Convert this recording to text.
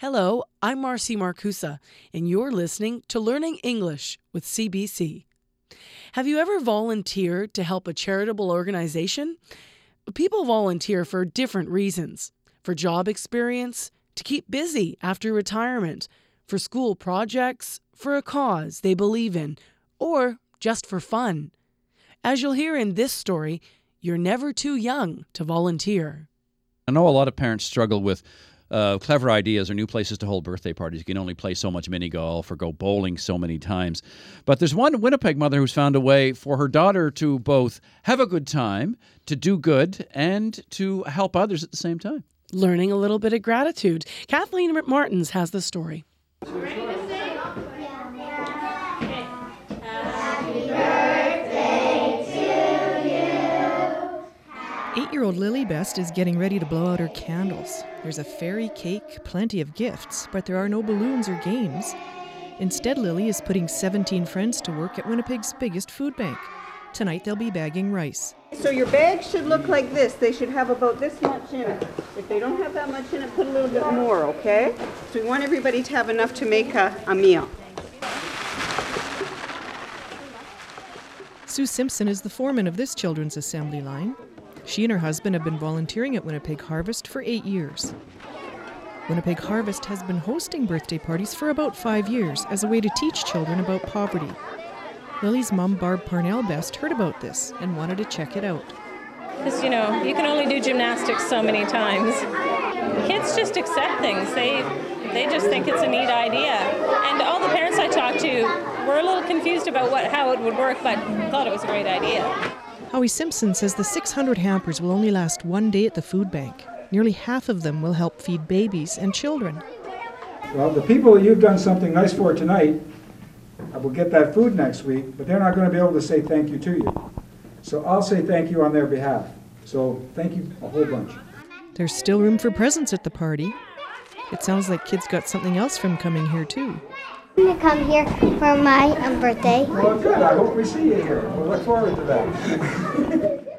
Hello, I'm Marcy Markusa, and you're listening to Learning English with CBC. Have you ever volunteered to help a charitable organization? People volunteer for different reasons for job experience, to keep busy after retirement, for school projects, for a cause they believe in, or just for fun. As you'll hear in this story, you're never too young to volunteer. I know a lot of parents struggle with uh, clever ideas or new places to hold birthday parties. You can only play so much mini golf or go bowling so many times. But there's one Winnipeg mother who's found a way for her daughter to both have a good time, to do good, and to help others at the same time. Learning a little bit of gratitude. Kathleen Martins has the story. Eight year old Lily Best is getting ready to blow out her candles. There's a fairy cake, plenty of gifts, but there are no balloons or games. Instead, Lily is putting 17 friends to work at Winnipeg's biggest food bank. Tonight, they'll be bagging rice. So your bags should look like this. They should have about this much in it. If they don't have that much in it, put a little bit more, okay? So we want everybody to have enough to make a, a meal. Sue Simpson is the foreman of this children's assembly line. She and her husband have been volunteering at Winnipeg Harvest for eight years. Winnipeg Harvest has been hosting birthday parties for about five years as a way to teach children about poverty. Lily's mom, Barb Parnell Best, heard about this and wanted to check it out. Because, you know, you can only do gymnastics so many times. Kids just accept things. They they just think it's a neat idea. And all the parents I talked to were a little confused about what how it would work, but thought it was a great idea. Howie Simpson says the 600 hampers will only last one day at the food bank. Nearly half of them will help feed babies and children. Well, the people you've done something nice for tonight I will get that food next week, but they're not going to be able to say thank you to you. So I'll say thank you on their behalf. So thank you a whole bunch. There's still room for presents at the party. It sounds like kids got something else from coming here, too. I'm going to come here for my um, birthday. Well, good. I hope we see you here. We'll look forward to that.